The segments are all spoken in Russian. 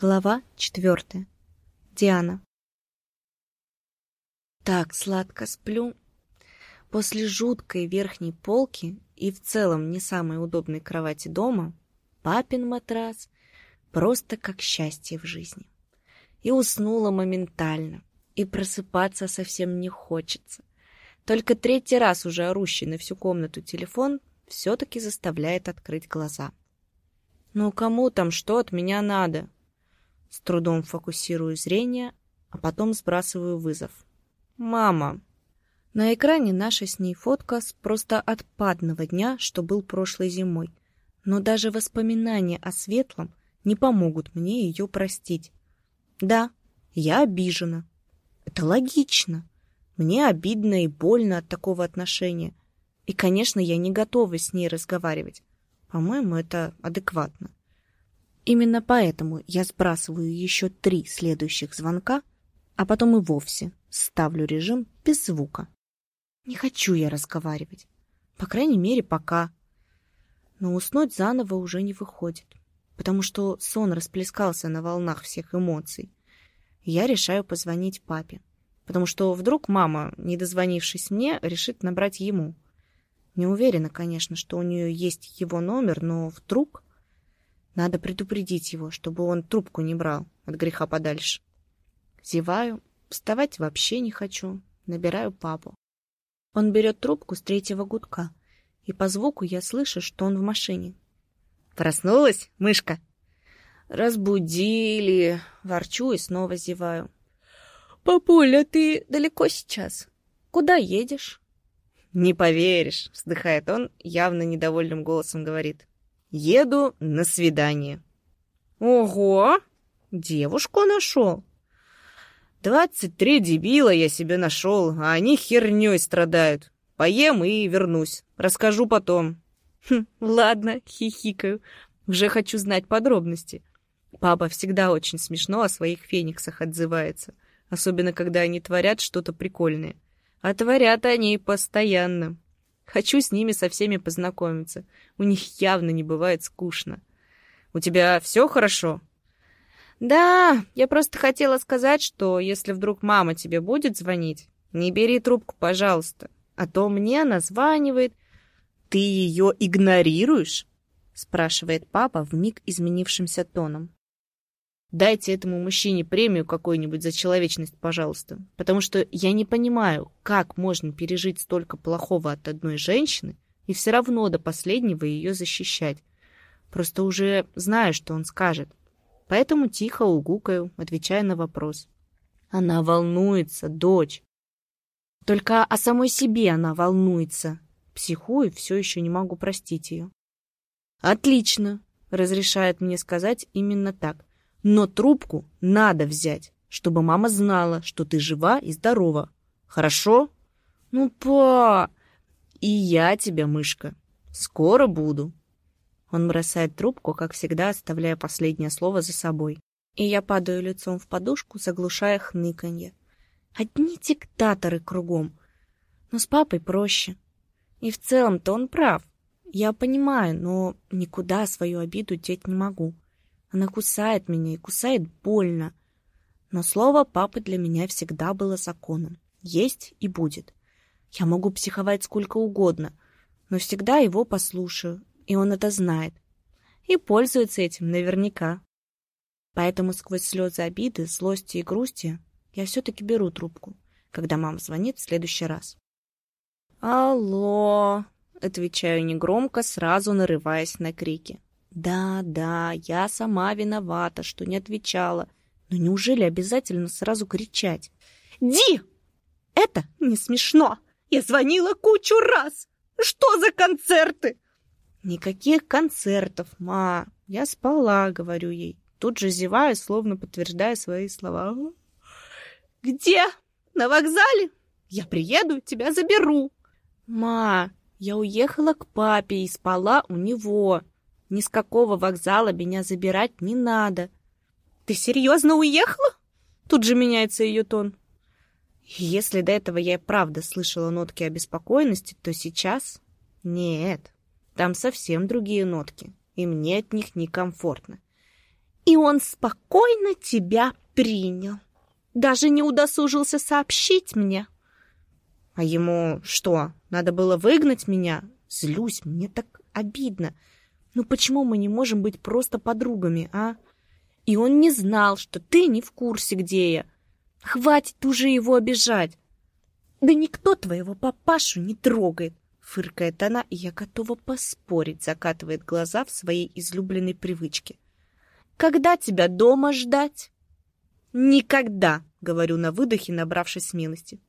Глава четвертая. Диана. Так сладко сплю. После жуткой верхней полки и в целом не самой удобной кровати дома папин матрас просто как счастье в жизни. И уснула моментально, и просыпаться совсем не хочется. Только третий раз уже орущий на всю комнату телефон все-таки заставляет открыть глаза. «Ну кому там что от меня надо?» С трудом фокусирую зрение, а потом сбрасываю вызов. «Мама!» На экране наша с ней фотка с просто отпадного дня, что был прошлой зимой. Но даже воспоминания о светлом не помогут мне ее простить. Да, я обижена. Это логично. Мне обидно и больно от такого отношения. И, конечно, я не готова с ней разговаривать. По-моему, это адекватно. Именно поэтому я сбрасываю еще три следующих звонка, а потом и вовсе ставлю режим без звука. Не хочу я разговаривать. По крайней мере, пока. Но уснуть заново уже не выходит, потому что сон расплескался на волнах всех эмоций. Я решаю позвонить папе, потому что вдруг мама, не дозвонившись мне, решит набрать ему. Не уверена, конечно, что у нее есть его номер, но вдруг... Надо предупредить его, чтобы он трубку не брал от греха подальше. Зеваю, вставать вообще не хочу, набираю папу. Он берет трубку с третьего гудка, и по звуку я слышу, что он в машине. «Проснулась, мышка?» «Разбудили!» — ворчу и снова зеваю. «Папуля, ты далеко сейчас? Куда едешь?» «Не поверишь!» — вздыхает он, явно недовольным голосом говорит. Еду на свидание. Ого! Девушку нашел? Двадцать три дебила я себе нашел, а они херней страдают. Поем и вернусь. Расскажу потом. Хм, ладно, хихикаю. Уже хочу знать подробности. Папа всегда очень смешно о своих фениксах отзывается. Особенно, когда они творят что-то прикольное. А творят они постоянно. Хочу с ними со всеми познакомиться. У них явно не бывает скучно. У тебя все хорошо? Да, я просто хотела сказать, что если вдруг мама тебе будет звонить, не бери трубку, пожалуйста. А то мне она званивает. Ты ее игнорируешь? Спрашивает папа в миг изменившимся тоном. Дайте этому мужчине премию какую-нибудь за человечность, пожалуйста. Потому что я не понимаю, как можно пережить столько плохого от одной женщины и все равно до последнего ее защищать. Просто уже знаю, что он скажет. Поэтому тихо угукаю, отвечая на вопрос. Она волнуется, дочь. Только о самой себе она волнуется. Психую, все еще не могу простить ее. Отлично, разрешает мне сказать именно так. Но трубку надо взять, чтобы мама знала, что ты жива и здорова. Хорошо? Ну, па! И я тебя, мышка. Скоро буду. Он бросает трубку, как всегда, оставляя последнее слово за собой. И я падаю лицом в подушку, заглушая хныканье. Одни диктаторы кругом. Но с папой проще. И в целом-то он прав. Я понимаю, но никуда свою обиду деть не могу. Она кусает меня и кусает больно. Но слово папы для меня всегда было законом. Есть и будет. Я могу психовать сколько угодно, но всегда его послушаю, и он это знает. И пользуется этим наверняка. Поэтому сквозь слезы обиды, злости и грусти я все-таки беру трубку, когда мама звонит в следующий раз. «Алло!» — отвечаю негромко, сразу нарываясь на крики. Да, да, я сама виновата, что не отвечала. Но неужели обязательно сразу кричать? Ди! Это не смешно! Я звонила кучу раз! Что за концерты? Никаких концертов, ма. Я спала, говорю ей. Тут же зеваю, словно подтверждая свои слова. Где? На вокзале? Я приеду, тебя заберу. Ма, я уехала к папе и спала у него. Ни с какого вокзала меня забирать не надо. Ты серьезно уехала? Тут же меняется ее тон. Если до этого я и правда слышала нотки обеспокоенности, то сейчас... Нет, там совсем другие нотки, и мне от них некомфортно. И он спокойно тебя принял. Даже не удосужился сообщить мне. А ему что, надо было выгнать меня? Злюсь, мне так обидно. Ну почему мы не можем быть просто подругами, а? И он не знал, что ты не в курсе, где я. Хватит уже его обижать. Да никто твоего папашу не трогает, фыркает она, и я готова поспорить, закатывает глаза в своей излюбленной привычке. Когда тебя дома ждать? Никогда, говорю на выдохе, набравшись смелости.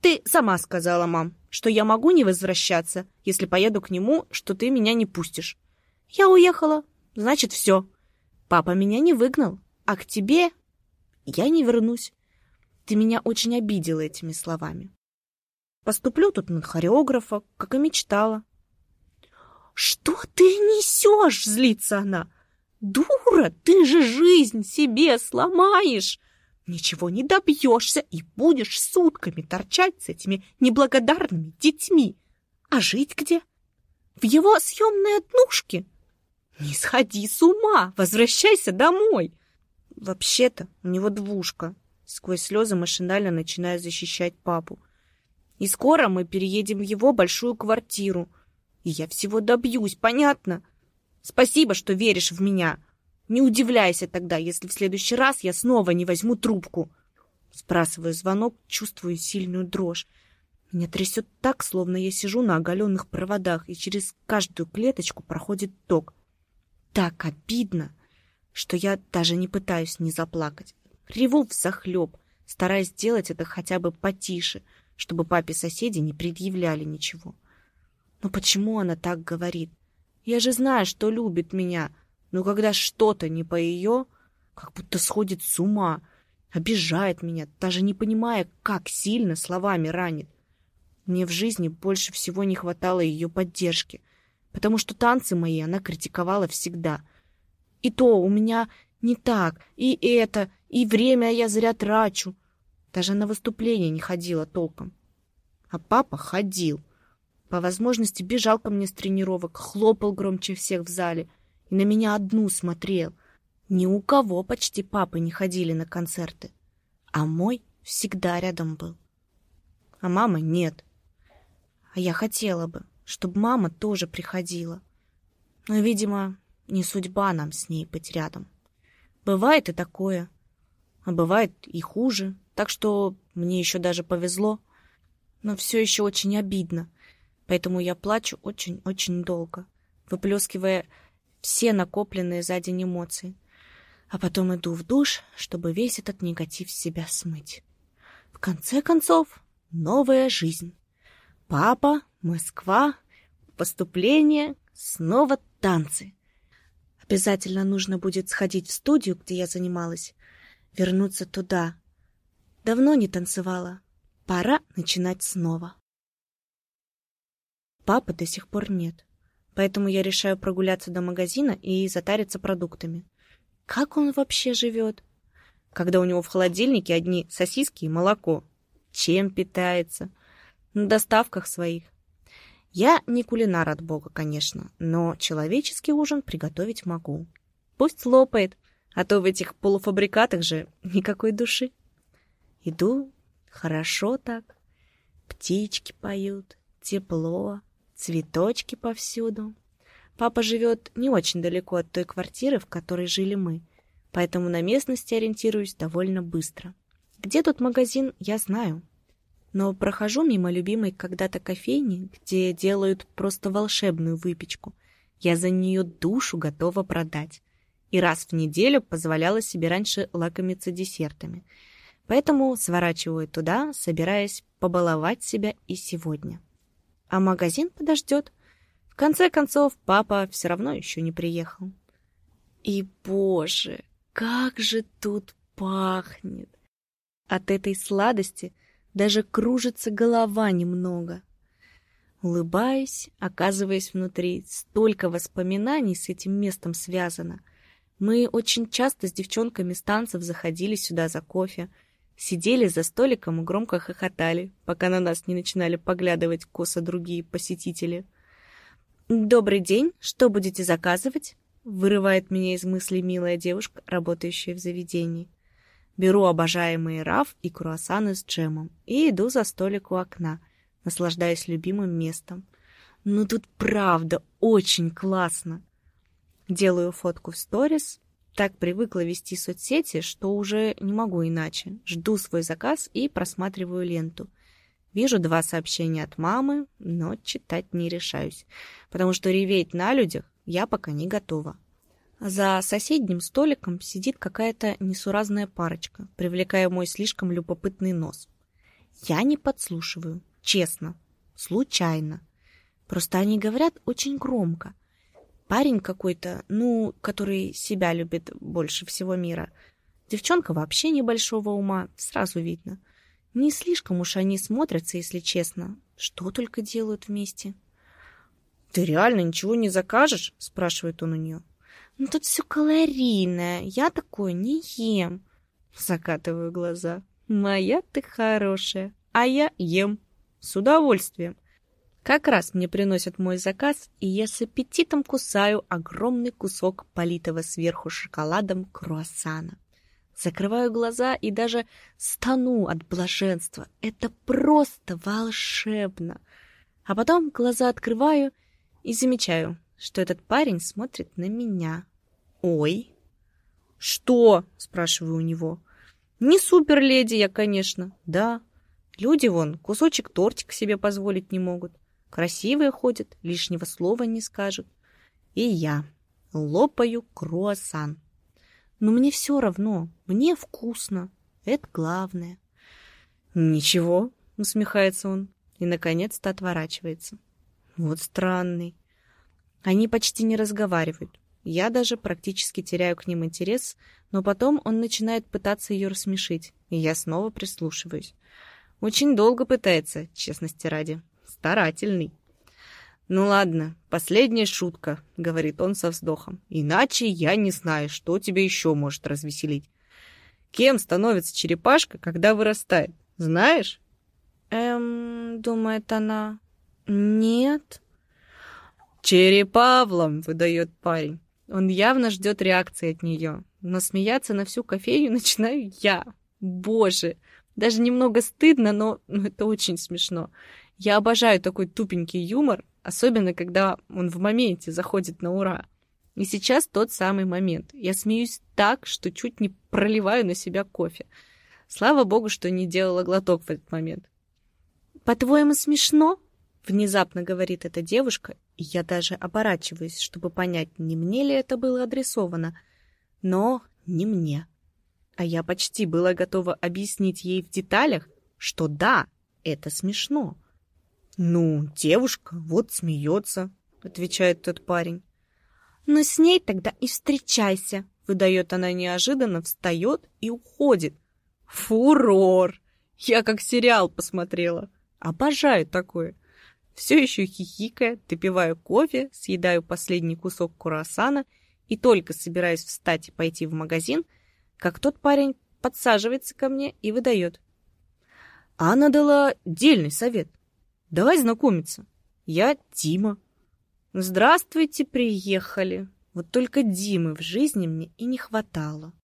Ты сама сказала, мам, что я могу не возвращаться, если поеду к нему, что ты меня не пустишь. Я уехала, значит, все. Папа меня не выгнал, а к тебе я не вернусь. Ты меня очень обидела этими словами. Поступлю тут на хореографа, как и мечтала. «Что ты несешь?» — злится она. «Дура, ты же жизнь себе сломаешь! Ничего не добьешься и будешь сутками торчать с этими неблагодарными детьми. А жить где? В его съемной однушке? Не сходи с ума, возвращайся домой!» «Вообще-то у него двушка», Сквозь слезы машинально начинаю защищать папу. И скоро мы переедем в его большую квартиру. И я всего добьюсь, понятно? Спасибо, что веришь в меня. Не удивляйся тогда, если в следующий раз я снова не возьму трубку. Сбрасываю звонок, чувствую сильную дрожь. Меня трясет так, словно я сижу на оголенных проводах, и через каждую клеточку проходит ток. Так обидно, что я даже не пытаюсь не заплакать. Реву взахлеб, стараясь сделать это хотя бы потише, чтобы папе-соседи не предъявляли ничего. Но почему она так говорит? Я же знаю, что любит меня, но когда что-то не по ее, как будто сходит с ума, обижает меня, даже не понимая, как сильно словами ранит. Мне в жизни больше всего не хватало ее поддержки, потому что танцы мои она критиковала всегда. И то у меня не так, и это, и время я зря трачу. Даже на выступление не ходила толком. А папа ходил. По возможности бежал ко мне с тренировок, хлопал громче всех в зале и на меня одну смотрел. Ни у кого почти папы не ходили на концерты. А мой всегда рядом был. А мама нет. А я хотела бы, чтобы мама тоже приходила. Но, видимо, не судьба нам с ней быть рядом. Бывает и такое. А бывает и хуже. Так что мне еще даже повезло. Но все еще очень обидно. Поэтому я плачу очень-очень долго, выплескивая все накопленные за день эмоции. А потом иду в душ, чтобы весь этот негатив с себя смыть. В конце концов, новая жизнь. Папа, Москва, поступление, снова танцы. Обязательно нужно будет сходить в студию, где я занималась, вернуться туда. Давно не танцевала. Пора начинать снова. Папы до сих пор нет, поэтому я решаю прогуляться до магазина и затариться продуктами. Как он вообще живет? Когда у него в холодильнике одни сосиски и молоко. Чем питается? На доставках своих. Я не кулинар от бога, конечно, но человеческий ужин приготовить могу. Пусть лопает, а то в этих полуфабрикатах же никакой души. Иду, хорошо так. Птички поют, тепло, цветочки повсюду. Папа живет не очень далеко от той квартиры, в которой жили мы, поэтому на местности ориентируюсь довольно быстро. Где тут магазин, я знаю но прохожу мимо любимой когда-то кофейни, где делают просто волшебную выпечку. Я за нее душу готова продать. И раз в неделю позволяла себе раньше лакомиться десертами. Поэтому сворачиваю туда, собираясь побаловать себя и сегодня. А магазин подождет. В конце концов, папа все равно еще не приехал. И, боже, как же тут пахнет! От этой сладости даже кружится голова немного. Улыбаюсь, оказываясь внутри. Столько воспоминаний с этим местом связано. Мы очень часто с девчонками с танцев заходили сюда за кофе, сидели за столиком и громко хохотали, пока на нас не начинали поглядывать косо другие посетители. «Добрый день, что будете заказывать?» Вырывает меня из мыслей милая девушка, работающая в заведении. Беру обожаемые раф и круассаны с джемом и иду за столик у окна, наслаждаясь любимым местом. Ну тут правда очень классно. Делаю фотку в сторис. Так привыкла вести соцсети, что уже не могу иначе. Жду свой заказ и просматриваю ленту. Вижу два сообщения от мамы, но читать не решаюсь, потому что реветь на людях я пока не готова. За соседним столиком сидит какая-то несуразная парочка, привлекая мой слишком любопытный нос. Я не подслушиваю, честно, случайно. Просто они говорят очень громко. Парень какой-то, ну, который себя любит больше всего мира. Девчонка вообще небольшого ума, сразу видно. Не слишком уж они смотрятся, если честно. Что только делают вместе. «Ты реально ничего не закажешь?» — спрашивает он у нее. «Ну тут все калорийное, я такое не ем». Закатываю глаза. «Моя ты хорошая, а я ем. С удовольствием». Как раз мне приносят мой заказ, и я с аппетитом кусаю огромный кусок политого сверху шоколадом круассана. Закрываю глаза и даже стану от блаженства. Это просто волшебно. А потом глаза открываю и замечаю, что этот парень смотрит на меня. «Ой!» «Что?» — спрашиваю у него. «Не супер-леди я, конечно. Да. Люди вон кусочек тортик себе позволить не могут. Красивые ходят, лишнего слова не скажут. И я лопаю круассан. Но мне все равно, мне вкусно. Это главное. «Ничего», — усмехается он и, наконец-то, отворачивается. Вот странный. Они почти не разговаривают. Я даже практически теряю к ним интерес, но потом он начинает пытаться ее рассмешить, и я снова прислушиваюсь. Очень долго пытается, честности ради. Старательный. «Ну ладно, последняя шутка», — говорит он со вздохом. «Иначе я не знаю, что тебя еще может развеселить. Кем становится черепашка, когда вырастает? Знаешь?» «Эм...» — думает она. «Нет». «Черепавлом!» — выдает парень. Он явно ждет реакции от нее. Но смеяться на всю кофейню начинаю я. Боже! Даже немного стыдно, но ну, это очень смешно. Я обожаю такой тупенький юмор, особенно когда он в моменте заходит на ура. И сейчас тот самый момент. Я смеюсь так, что чуть не проливаю на себя кофе. Слава богу, что не делала глоток в этот момент. «По-твоему, смешно?» — внезапно говорит эта девушка, я даже оборачиваюсь, чтобы понять, не мне ли это было адресовано. Но не мне. А я почти была готова объяснить ей в деталях, что да, это смешно. «Ну, девушка, вот смеется», — отвечает тот парень. «Ну, с ней тогда и встречайся», — выдает она неожиданно, встает и уходит. «Фурор! Я как сериал посмотрела. Обожаю такое. Все еще хихикая, допиваю кофе, съедаю последний кусок круассана и только собираюсь встать и пойти в магазин, как тот парень подсаживается ко мне и выдает. Она дала дельный совет. Давай знакомиться. Я Дима. Здравствуйте, приехали. Вот только Димы в жизни мне и не хватало.